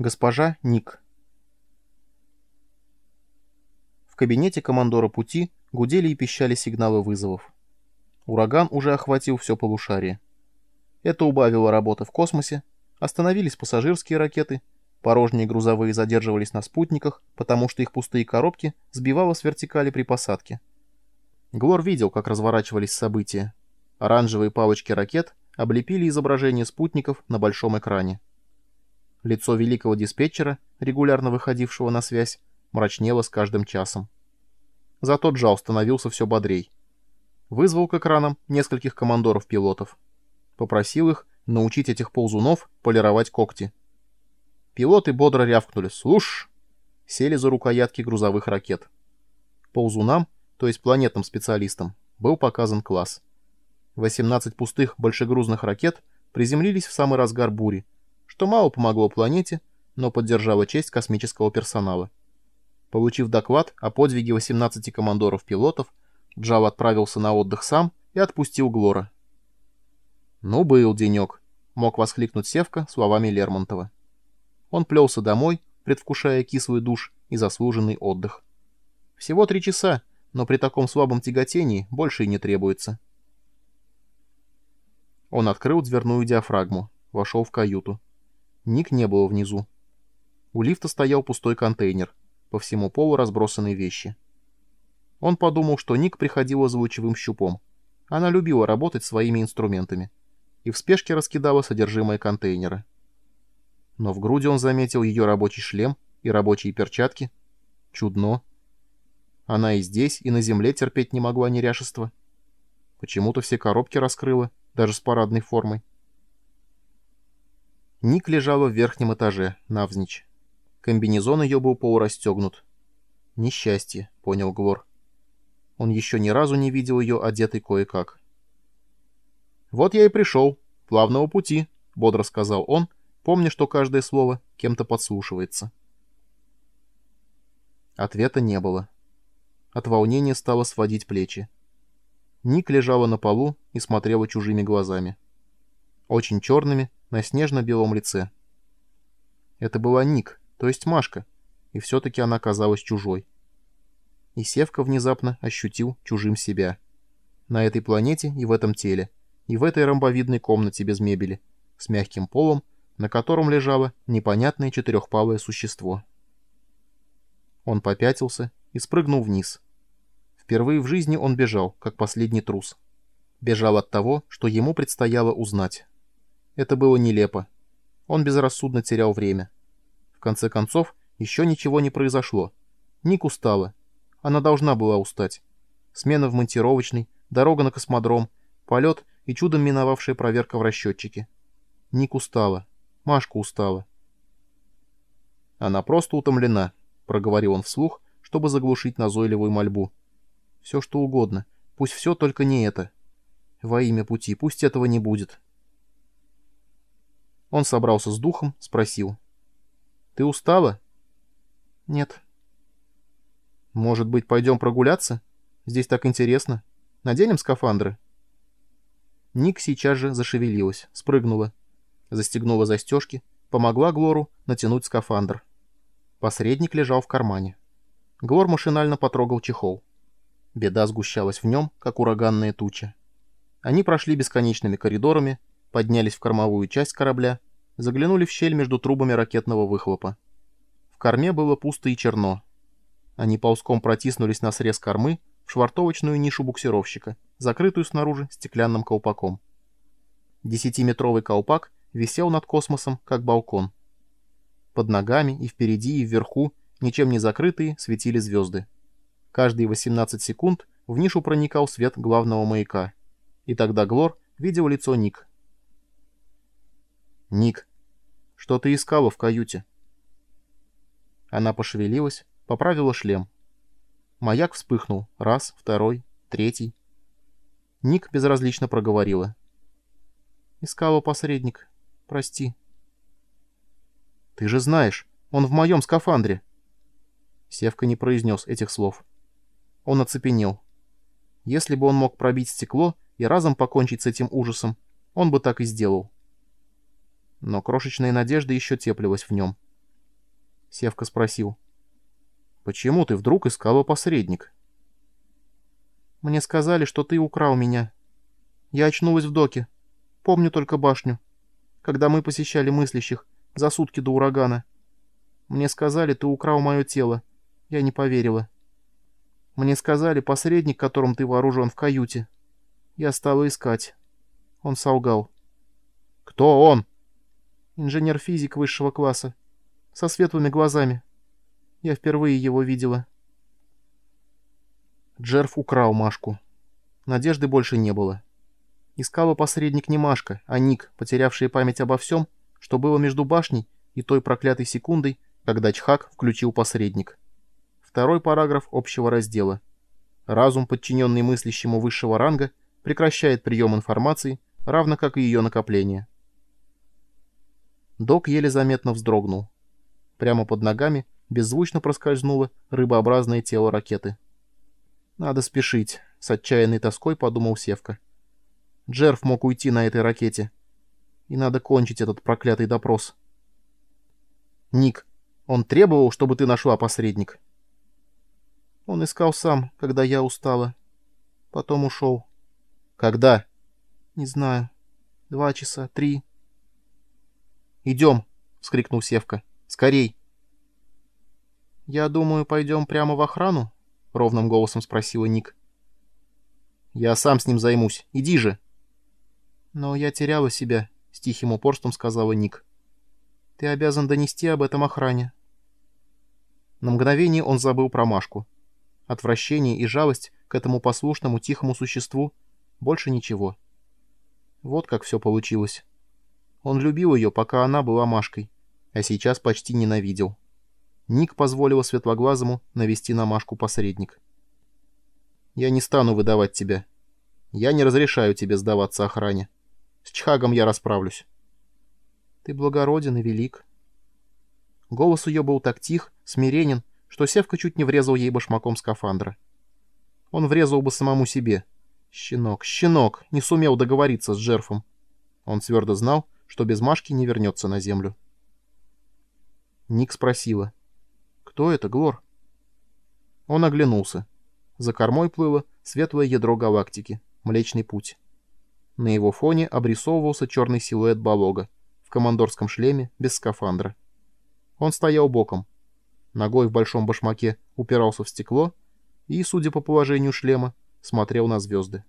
Госпожа Ник. В кабинете командора пути гудели и пищали сигналы вызовов. Ураган уже охватил все полушарие. Это убавило работы в космосе, остановились пассажирские ракеты, порожние грузовые задерживались на спутниках, потому что их пустые коробки сбивало с вертикали при посадке. Глор видел, как разворачивались события. Оранжевые палочки ракет облепили изображение спутников на большом экране. Лицо великого диспетчера, регулярно выходившего на связь, мрачнело с каждым часом. Зато Джал становился все бодрей. Вызвал к экранам нескольких командоров-пилотов. Попросил их научить этих ползунов полировать когти. Пилоты бодро рявкнули «Слушь!» Сели за рукоятки грузовых ракет. Ползунам, то есть планетным специалистам, был показан класс. 18 пустых большегрузных ракет приземлились в самый разгар бури, что мало помогло планете, но поддержало честь космического персонала. Получив доклад о подвиге 18 командоров-пилотов, Джал отправился на отдых сам и отпустил Глора. «Ну, был денек», — мог воскликнуть Севка словами Лермонтова. Он плелся домой, предвкушая кислый душ и заслуженный отдых. Всего три часа, но при таком слабом тяготении больше и не требуется. Он открыл дверную диафрагму, вошел в каюту. Ник не было внизу. У лифта стоял пустой контейнер, по всему полу разбросанные вещи. Он подумал, что Ник приходила за лучевым щупом. Она любила работать своими инструментами и в спешке раскидала содержимое контейнера. Но в груди он заметил ее рабочий шлем и рабочие перчатки. Чудно. Она и здесь, и на земле терпеть не могла неряшества. Почему-то все коробки раскрыла, даже с парадной формой. Ник лежала в верхнем этаже, навзничь. Комбинезон ее был полурастегнут. «Несчастье», — понял Глор. Он еще ни разу не видел ее одетой кое-как. «Вот я и пришел. Плавного пути», — бодро сказал он, помня, что каждое слово кем-то подслушивается. Ответа не было. От волнения стало сводить плечи. Ник лежала на полу и смотрела чужими глазами. Очень черными, на снежно-белом лице. Это была Ник, то есть Машка, и все-таки она казалась чужой. И Севка внезапно ощутил чужим себя. На этой планете и в этом теле, и в этой ромбовидной комнате без мебели, с мягким полом, на котором лежало непонятное четырехпалое существо. Он попятился и спрыгнул вниз. Впервые в жизни он бежал, как последний трус. Бежал от того, что ему предстояло узнать. Это было нелепо. Он безрассудно терял время. В конце концов, еще ничего не произошло. Ник устала. Она должна была устать. Смена в монтировочной, дорога на космодром, полет и чудом миновавшая проверка в расчетчике. Ник устала. Машка устала. Она просто утомлена, проговорил он вслух, чтобы заглушить назойливую мольбу. Все что угодно. Пусть все, только не это. Во имя пути, пусть этого не будет. Он собрался с духом, спросил. «Ты устала?» «Нет». «Может быть, пойдем прогуляться? Здесь так интересно. Наденем скафандры?» Ник сейчас же зашевелилась, спрыгнула, застегнула застежки, помогла Глору натянуть скафандр. Посредник лежал в кармане. Глор машинально потрогал чехол. Беда сгущалась в нем, как ураганная туча. Они прошли бесконечными коридорами, поднялись в кормовую часть корабля, заглянули в щель между трубами ракетного выхлопа. В корме было пусто и черно. Они ползком протиснулись на срез кормы в швартовочную нишу буксировщика, закрытую снаружи стеклянным колпаком. Десятиметровый колпак висел над космосом, как балкон. Под ногами и впереди, и вверху, ничем не закрытые, светили звезды. Каждые 18 секунд в нишу проникал свет главного маяка. И тогда Глор видел лицо Ник, «Ник, что ты искала в каюте?» Она пошевелилась, поправила шлем. Маяк вспыхнул. Раз, второй, третий. Ник безразлично проговорила. «Искала посредник. Прости». «Ты же знаешь, он в моем скафандре». Севка не произнес этих слов. Он оцепенел. Если бы он мог пробить стекло и разом покончить с этим ужасом, он бы так и сделал но крошечная надежда еще теплилась в нем. Севка спросил. «Почему ты вдруг искала посредник?» «Мне сказали, что ты украл меня. Я очнулась в доке. Помню только башню. Когда мы посещали мыслящих, за сутки до урагана. Мне сказали, ты украл мое тело. Я не поверила. Мне сказали, посредник, которым ты вооружен в каюте. Я стала искать. Он солгал. «Кто он?» «Инженер-физик высшего класса. Со светлыми глазами. Я впервые его видела». Джерф украл Машку. Надежды больше не было. Искала посредник не Машка, а Ник, потерявший память обо всем, что было между башней и той проклятой секундой, когда Чхак включил посредник. Второй параграф общего раздела. Разум, подчиненный мыслящему высшего ранга, прекращает прием информации, равно как и ее накопление. Док еле заметно вздрогнул. Прямо под ногами беззвучно проскользнуло рыбообразное тело ракеты. «Надо спешить», — с отчаянной тоской подумал Севка. Джерф мог уйти на этой ракете. И надо кончить этот проклятый допрос. «Ник, он требовал, чтобы ты нашла посредник?» Он искал сам, когда я устала. Потом ушел. «Когда?» «Не знаю. Два часа, три». «Идем!» — вскрикнул Севка. «Скорей!» «Я думаю, пойдем прямо в охрану?» — ровным голосом спросила Ник. «Я сам с ним займусь. Иди же!» «Но я теряла себя», — с тихим упорством сказала Ник. «Ты обязан донести об этом охране». На мгновение он забыл про Машку. Отвращение и жалость к этому послушному тихому существу — больше ничего. Вот как все получилось. Он любил ее, пока она была Машкой, а сейчас почти ненавидел. Ник позволила Светлоглазому навести на Машку посредник. «Я не стану выдавать тебя. Я не разрешаю тебе сдаваться охране. С Чхагом я расправлюсь». «Ты благороден и велик». Голос ее был так тих, смиренен, что Севка чуть не врезал ей башмаком скафандра. Он врезал бы самому себе. Щенок, щенок, не сумел договориться с Джерфом. Он твердо знал, что без Машки не вернется на землю. Ник спросила. «Кто это, Глор?» Он оглянулся. За кормой плыло светлое ядро галактики, Млечный Путь. На его фоне обрисовывался черный силуэт Балога в командорском шлеме без скафандра. Он стоял боком. Ногой в большом башмаке упирался в стекло и, судя по положению шлема, смотрел на звезды.